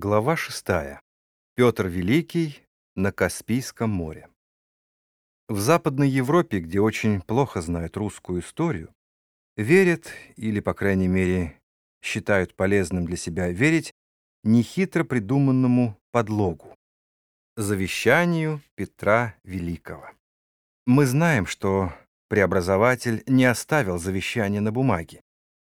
Глава 6. Петр Великий на Каспийском море. В Западной Европе, где очень плохо знают русскую историю, верят, или, по крайней мере, считают полезным для себя верить, нехитро придуманному подлогу — завещанию Петра Великого. Мы знаем, что преобразователь не оставил завещание на бумаге,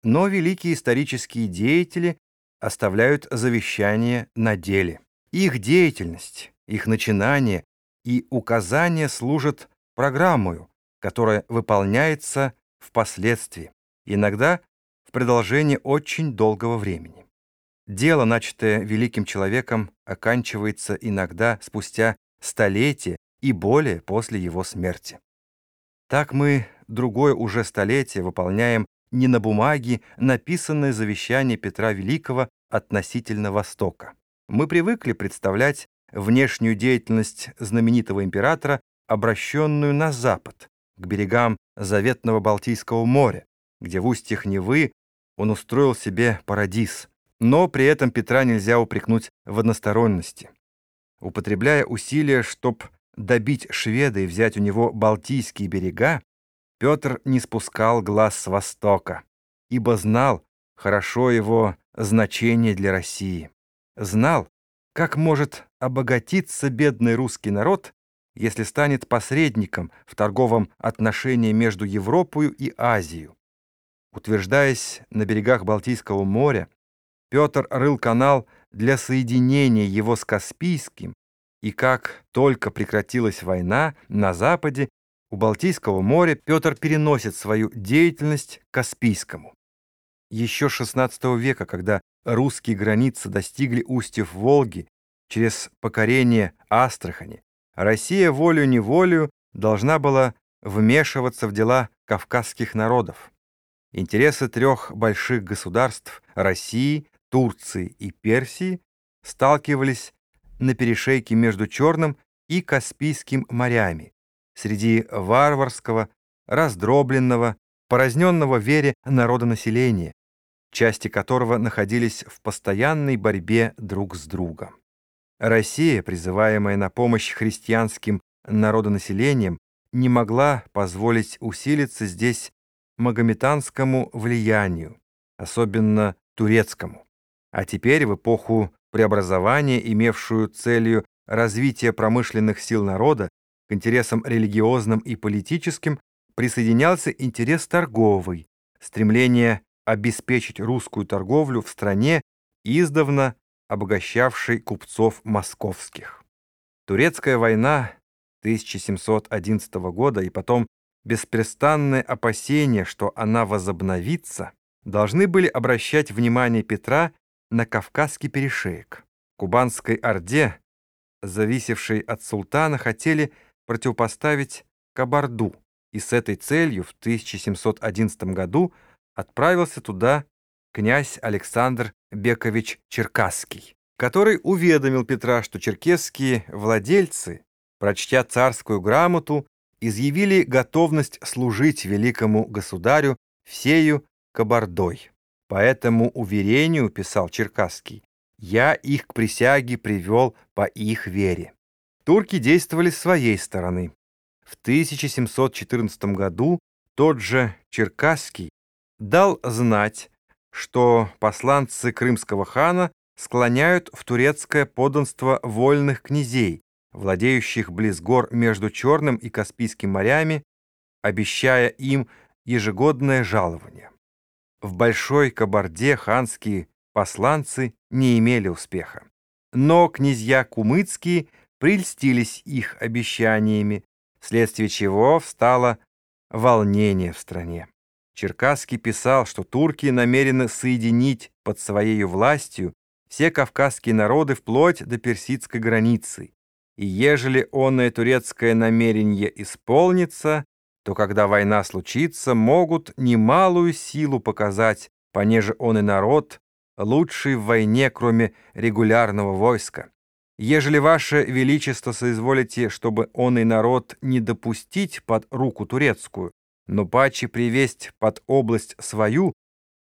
но великие исторические деятели оставляют завещание на деле. Их деятельность, их начинание и указания служат программою, которая выполняется впоследствии, иногда в продолжении очень долгого времени. Дело, начатое великим человеком, оканчивается иногда спустя столетия и более после его смерти. Так мы другое уже столетие выполняем не на бумаге написанное завещание Петра Великого относительно Востока. Мы привыкли представлять внешнюю деятельность знаменитого императора, обращенную на запад, к берегам заветного Балтийского моря, где в устьях Невы он устроил себе парадиз. Но при этом Петра нельзя упрекнуть в односторонности. Употребляя усилия, чтоб добить шведа и взять у него Балтийские берега, Петр не спускал глаз с востока, ибо знал хорошо его значение для России. Знал, как может обогатиться бедный русский народ, если станет посредником в торговом отношении между Европою и Азией. Утверждаясь на берегах Балтийского моря, Петр рыл канал для соединения его с Каспийским, и как только прекратилась война на Западе, у Балтийского моря Петр переносит свою деятельность к Каспийскому. Еще XVI века, когда русские границы достигли устьев Волги через покорение Астрахани, Россия волю-неволю должна была вмешиваться в дела кавказских народов. Интересы трех больших государств – России, Турции и Персии – сталкивались на перешейке между Черным и Каспийским морями, среди варварского, раздробленного, поразненного вере народонаселения, части которого находились в постоянной борьбе друг с другом. Россия, призываемая на помощь христианским народонаселением, не могла позволить усилиться здесь магометанскому влиянию, особенно турецкому. А теперь, в эпоху преобразования, имевшую целью развития промышленных сил народа, к интересам религиозным и политическим присоединялся интерес торговый, стремление обеспечить русскую торговлю в стране, издавна обогащавшей купцов московских. Турецкая война 1711 года и потом беспрестанное опасение, что она возобновится, должны были обращать внимание Петра на Кавказский перешеек. Кубанской Орде, зависевшей от султана, хотели противопоставить Кабарду, и с этой целью в 1711 году отправился туда князь Александр Бекович Черкасский, который уведомил Петра, что черкесские владельцы, прочтя царскую грамоту, изъявили готовность служить великому государю всею Кабардой. По этому уверению, писал Черкасский, я их к присяге привел по их вере. Турки действовали с своей стороны. В 1714 году тот же Черкасский дал знать, что посланцы крымского хана склоняют в турецкое подданство вольных князей, владеющих близ гор между Черным и Каспийским морями, обещая им ежегодное жалование. В Большой Кабарде ханские посланцы не имели успеха. Но князья кумыцкие – прельстились их обещаниями, вследствие чего встало волнение в стране. Черкасский писал, что турки намерены соединить под своей властью все кавказские народы вплоть до персидской границы. И ежели онное турецкое намерение исполнится, то когда война случится, могут немалую силу показать, понеже он и народ, лучший в войне, кроме регулярного войска. Ежели ваше величество соизволите, чтобы он и народ не допустить под руку турецкую, но паче привесть под область свою,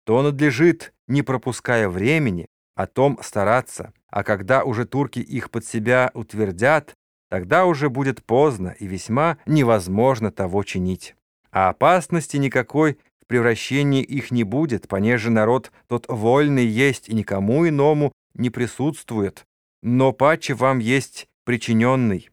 то надлежит, не пропуская времени, о том стараться, а когда уже турки их под себя утвердят, тогда уже будет поздно и весьма невозможно того чинить. А опасности никакой в превращении их не будет, понеже народ тот вольный есть и никому иному не присутствует, но паче вам есть причиненный.